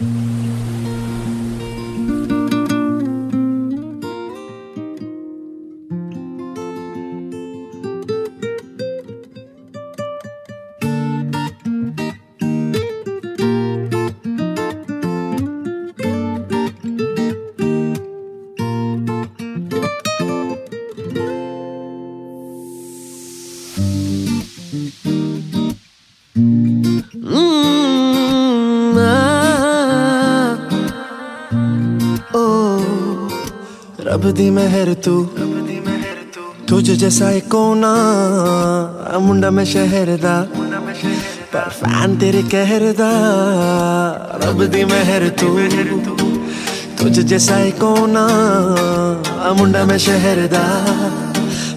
Mm-hmm. रब दी मेहर तू। तुझ जैसा एक कोना, मुंडा मैं शहर दा। पर फ़ैन तेरे कहर दा, रब दी मेहर तू। तुझ जैसा एक कोना, मुंडा मैं शहर दा।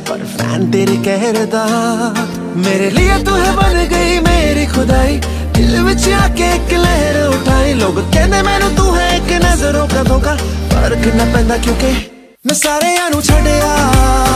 पर फ़ैन तेरे कहर दा, मेरे लिए तू है बन गई मेरी खुदाई। दिल विच आके एक लहर उठाई। लोग कहने मैनू तू है एक नज़रों का धोखा। फ़र्क ना पैंदा क्योंकि ਮੈਂ ਸਾਰਿਆਂ ਨੂੰ ਛੱਡਿਆ।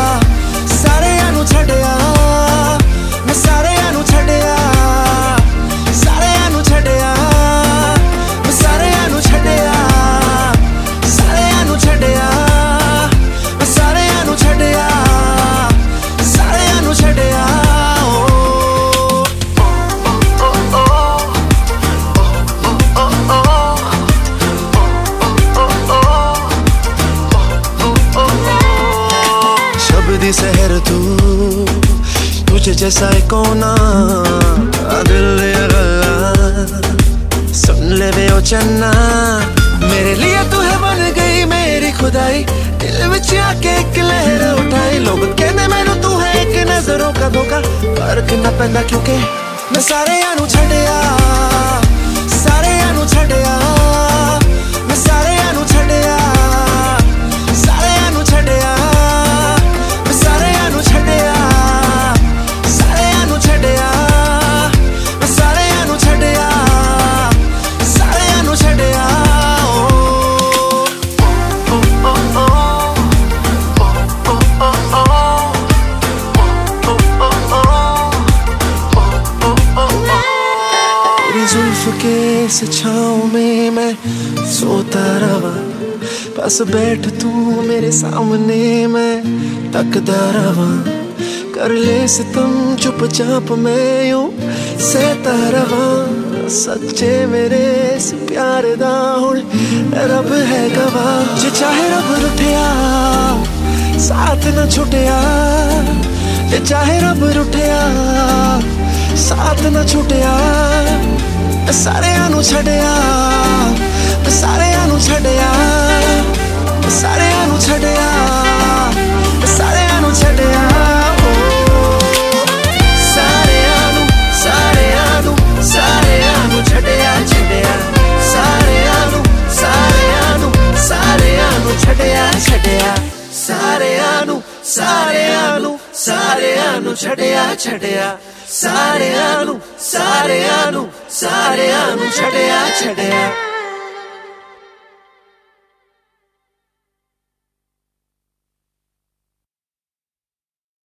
तुझ जैसा कोना। दिल सुन ले बे ओ चन्ना। मेरे लिए तू है बन गई मेरी खुदाई। दिल विच आके एक लहर उठाई। लोग कहने मैनू तू है एक नज़रों का धोखा। फ़र्क ना पैदा क्योंकि मैं सारे यानू छड़िया। सारे यानू छड़िया। इस छाँव में मैं सोता रहा। बस बैठ तू मेरे सामने, मैं तकदा रहा। कर ले सितम चुपचाप मैं यूँ सहता रहा। सच्चे मेरे इस प्यार दा हुन रब है गवाह। जे चाहे रब रुठिया, साथ न छुटया। जे चाहे रब रुठिया, साथ न छुटया। ਸਾਰਿਆਂ ਨੂੰ ਛੱਡਿਆ। ਸਾਰਿਆਂ ਨੂੰ ਛੱਡਿਆ ਛੱਡਿਆ। ਸਾਰਿਆਂ ਨੂੰ ਸਾਰਿਆਂ ਨੂੰ ਸਾਰਿਆਂ ਨੂੰ ਛੱਡਿਆ ਛੱਡਿਆ।